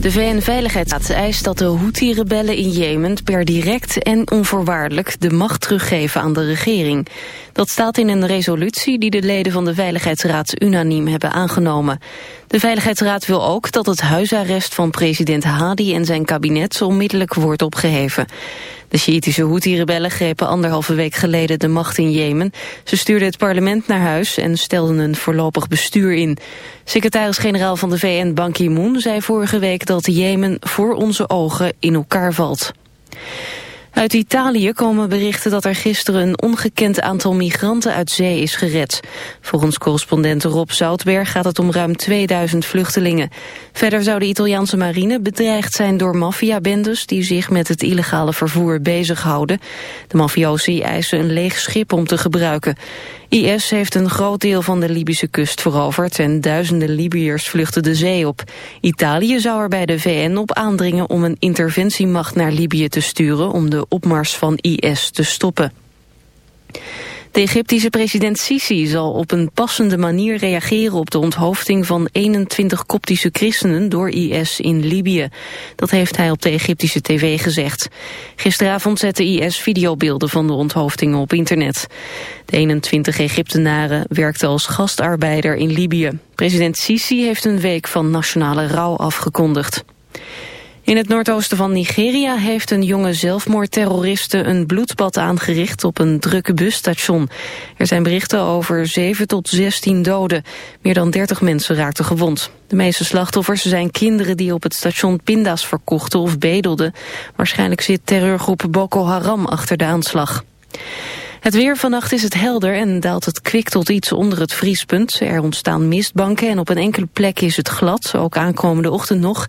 De VN-veiligheidsraad eist dat de Houthi-rebellen in Jemen... per direct en onvoorwaardelijk de macht teruggeven aan de regering. Dat staat in een resolutie die de leden van de Veiligheidsraad unaniem hebben aangenomen. De Veiligheidsraad wil ook dat het huisarrest van president Hadi en zijn kabinet... onmiddellijk wordt opgeheven. De Sjiitische Houthi-rebellen grepen anderhalve week geleden de macht in Jemen. Ze stuurden het parlement naar huis en stelden een voorlopig bestuur in. Secretaris-generaal van de VN Ban Ki-moon zei vorige week dat Jemen voor onze ogen in elkaar valt. Uit Italië komen berichten dat er gisteren een ongekend aantal migranten uit zee is gered. Volgens correspondent Rob Zoutberg gaat het om ruim 2000 vluchtelingen. Verder zou de Italiaanse marine bedreigd zijn door maffiabendes die zich met het illegale vervoer bezighouden. De mafiosi eisen een leeg schip om te gebruiken. IS heeft een groot deel van de Libische kust veroverd en duizenden Libiërs vluchten de zee op. Italië zou er bij de VN op aandringen om een interventiemacht naar Libië te sturen om de opmars van IS te stoppen. De Egyptische president Sisi zal op een passende manier reageren op de onthoofding van 21 koptische christenen door IS in Libië. Dat heeft hij op de Egyptische tv gezegd. Gisteravond zette IS videobeelden van de onthoofdingen op internet. De 21 Egyptenaren werkten als gastarbeider in Libië. President Sisi heeft een week van nationale rouw afgekondigd. In het noordoosten van Nigeria heeft een jonge zelfmoordterroriste een bloedbad aangericht op een drukke busstation. Er zijn berichten over 7 tot 16 doden. Meer dan 30 mensen raakten gewond. De meeste slachtoffers zijn kinderen die op het station pinda's verkochten of bedelden. Waarschijnlijk zit terreurgroep Boko Haram achter de aanslag. Het weer vannacht is het helder en daalt het kwik tot iets onder het vriespunt. Er ontstaan mistbanken en op een enkele plek is het glad, ook aankomende ochtend nog.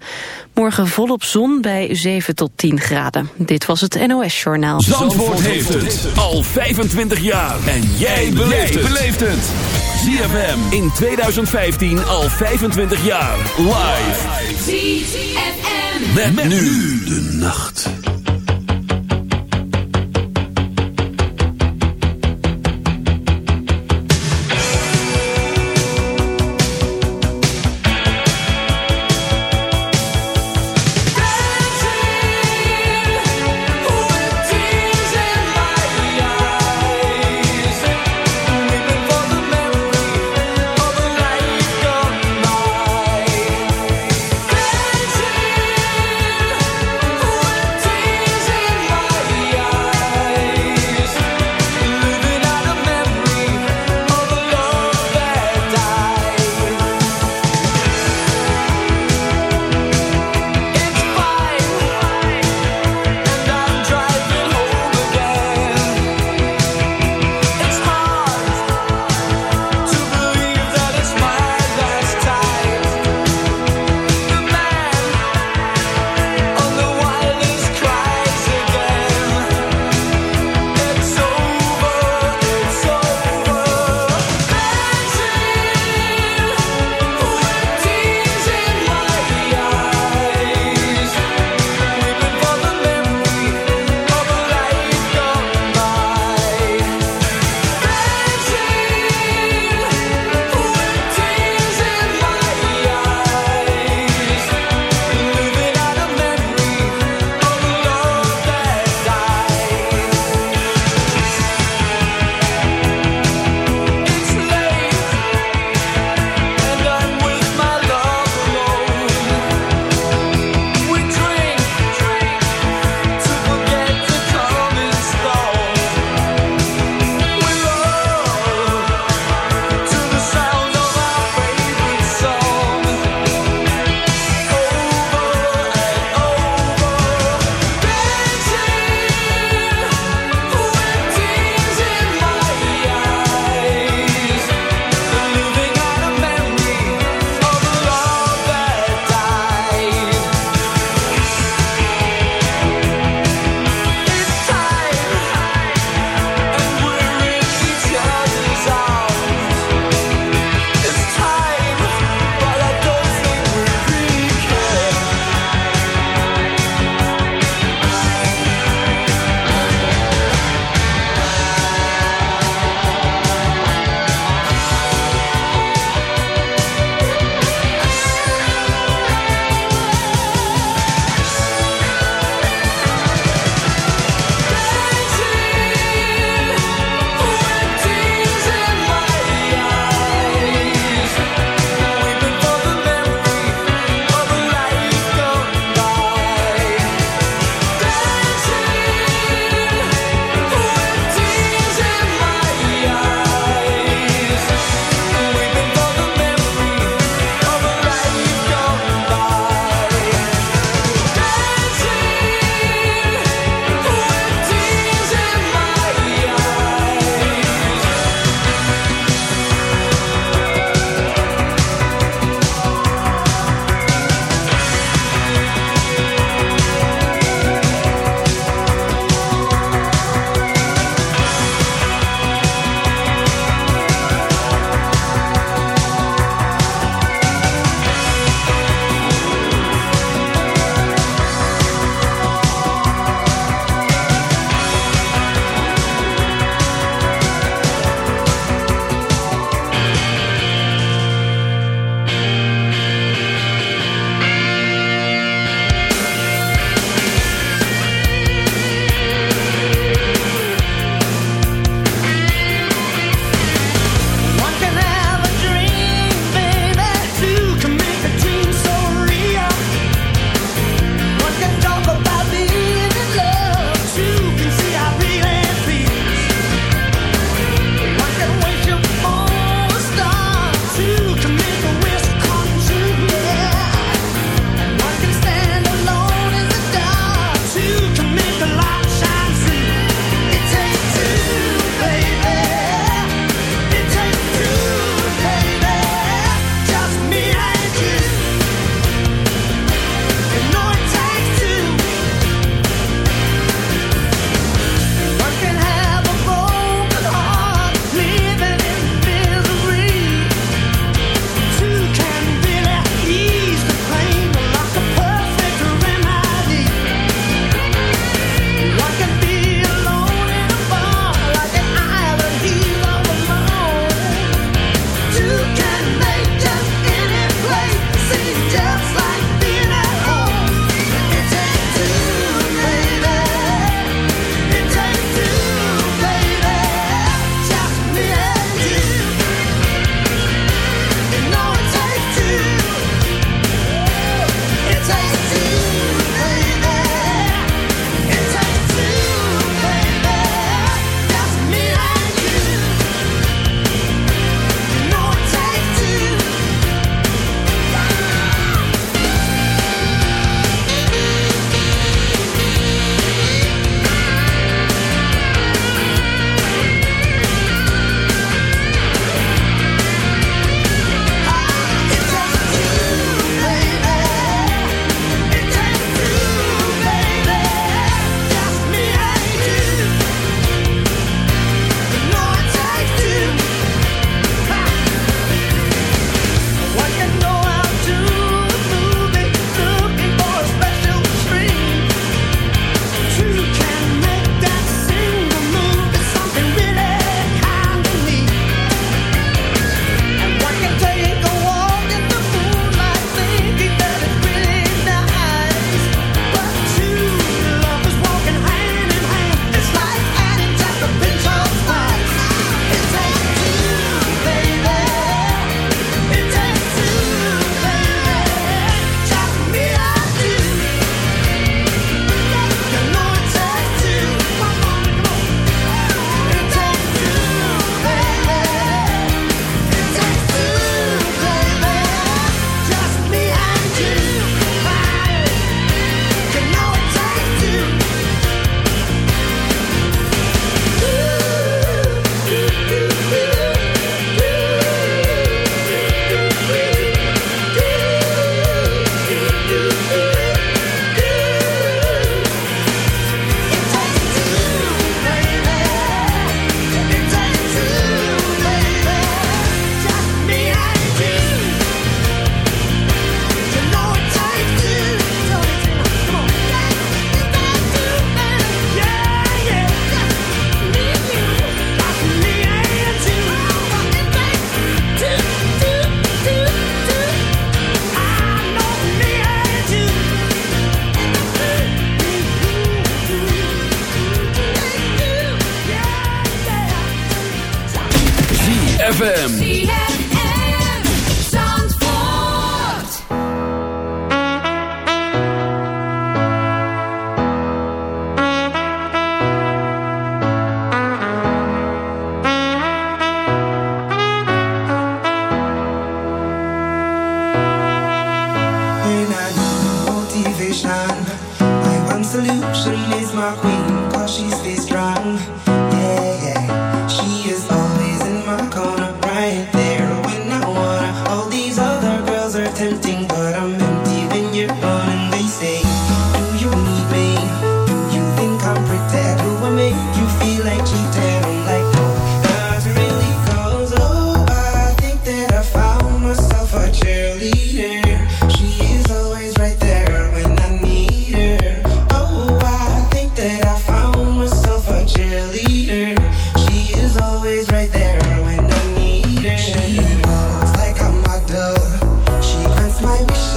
Morgen volop zon bij 7 tot 10 graden. Dit was het NOS Journaal. Zandvoort, heeft het al 25 jaar. En jij beleeft het. ZFM in 2015 al 25 jaar. Live. ZFM. met nu de nacht.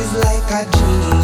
is like a dream.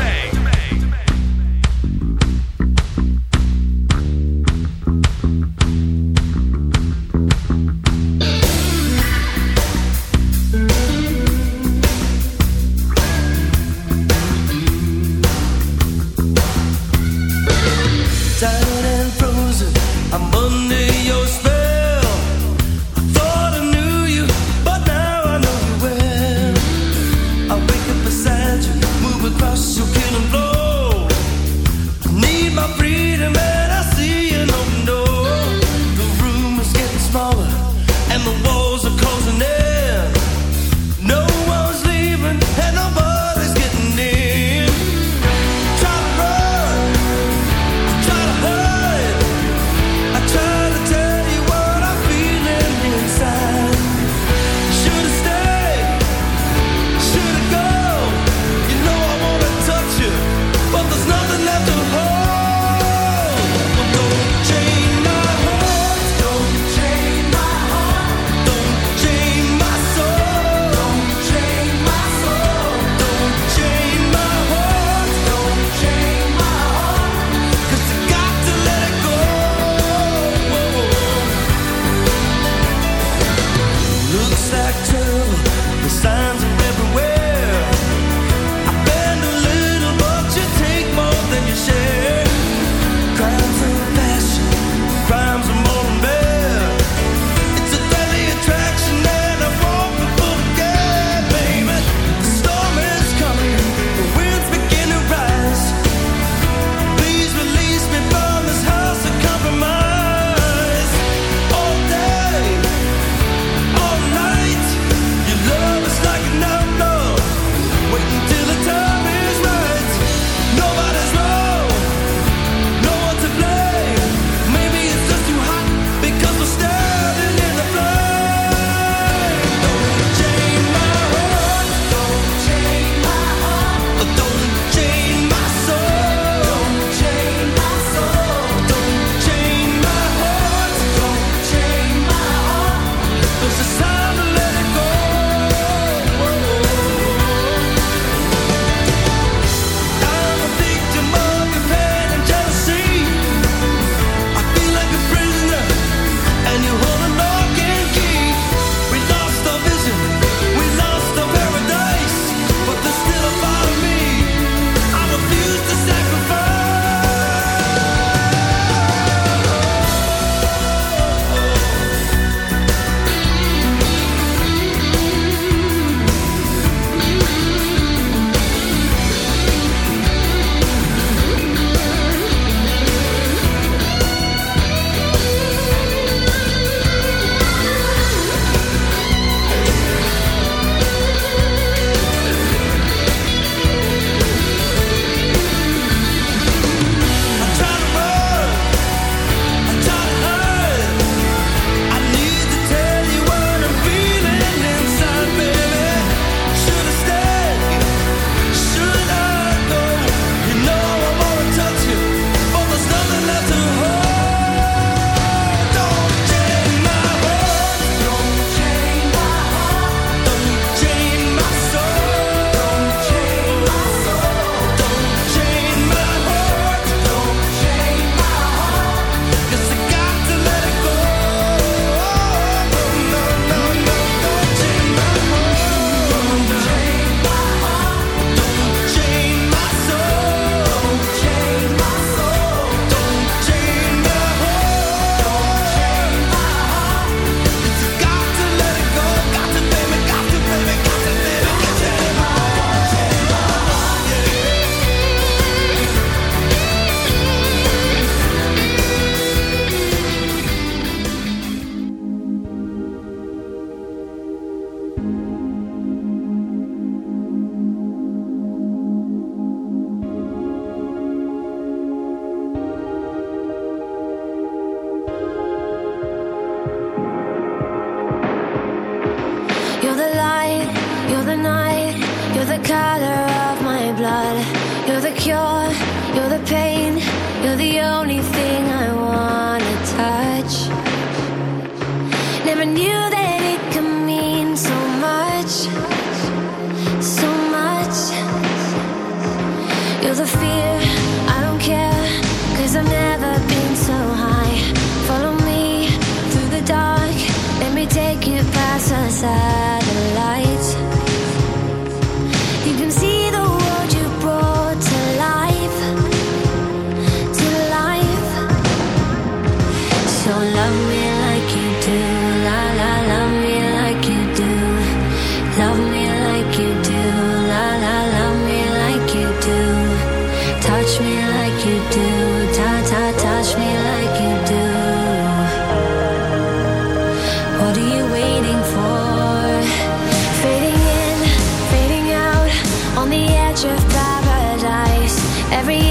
every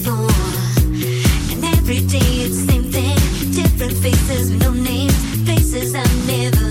faces with no names, faces I never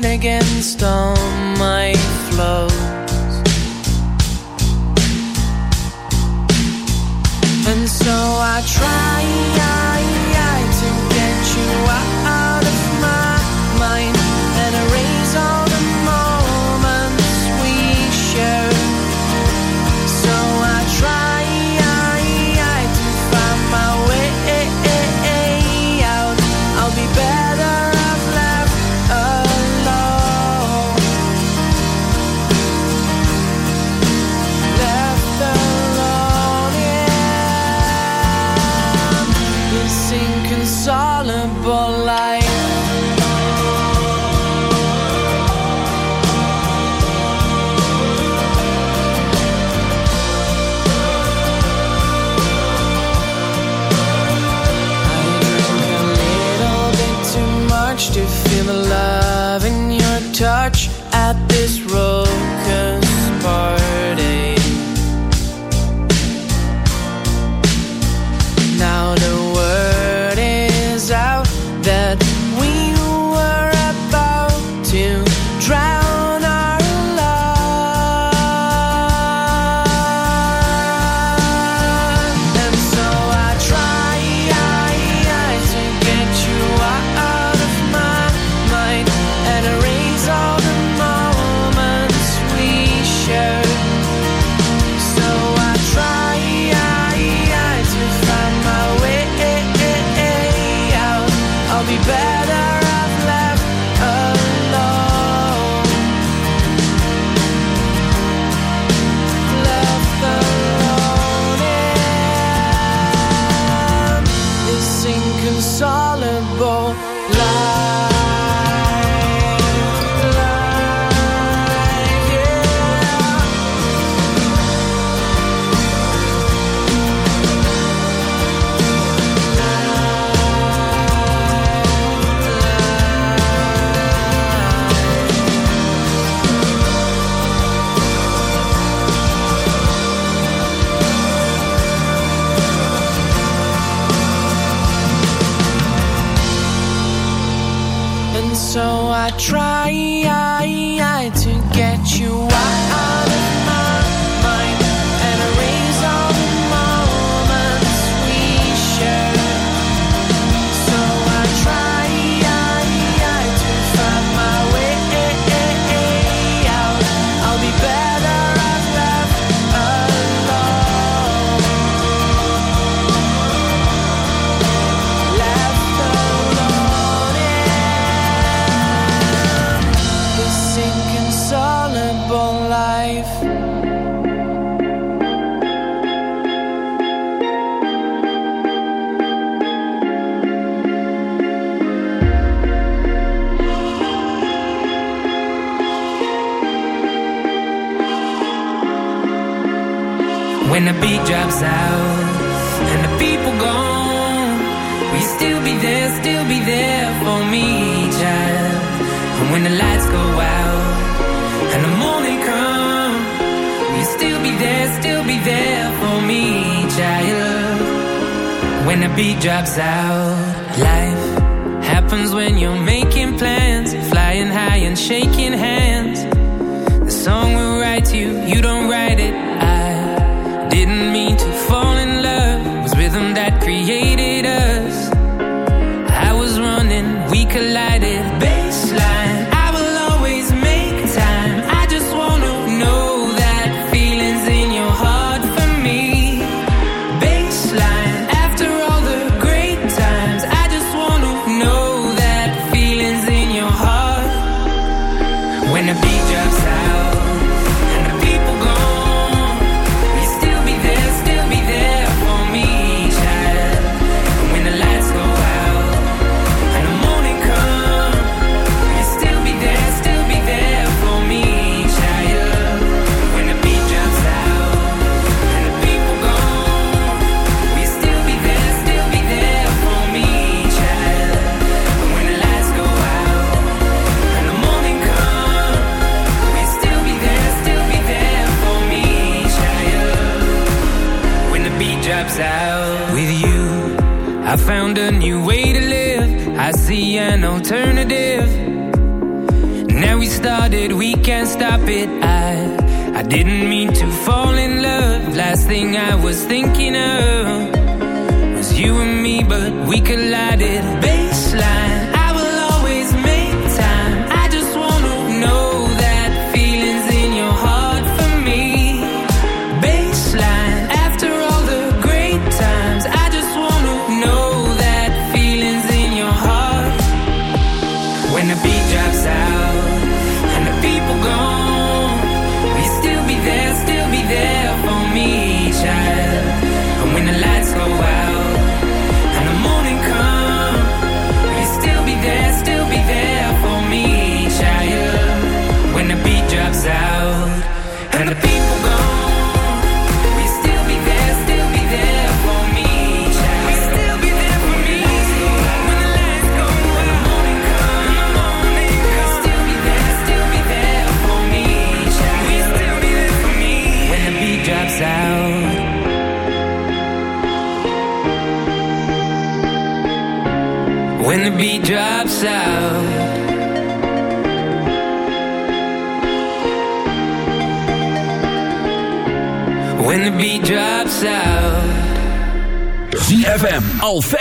rain against all my flows. And so I try. shaking hands. The song will write you, you don't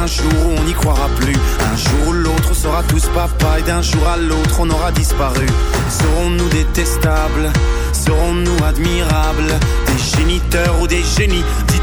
un jour on n'y croira plus. Un jour où l'autre sera tous papa et d'un jour à l'autre on aura disparu. Serons-nous détestables? Serons-nous admirables? Des géniteurs ou des génies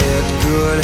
said goodbye.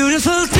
beautiful day.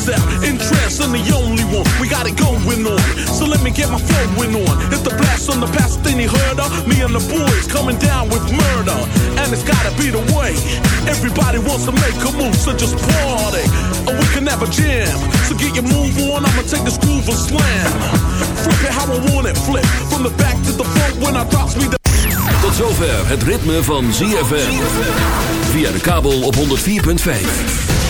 concept. Entrance, I'm the only one. We got it going on. So let me get my flowing on. Hit the blast on the past, then he heard her. Me and the boys coming down with murder. And it's gotta be the way. Everybody wants to make a move, so just party. Or we can have a jam. So get your move on, I'ma take this groove and slam. Flip it how I want it, flip. From the back to the front when I drops me the... Tot zover het ritme van ZFM. Via de kabel op 104.5.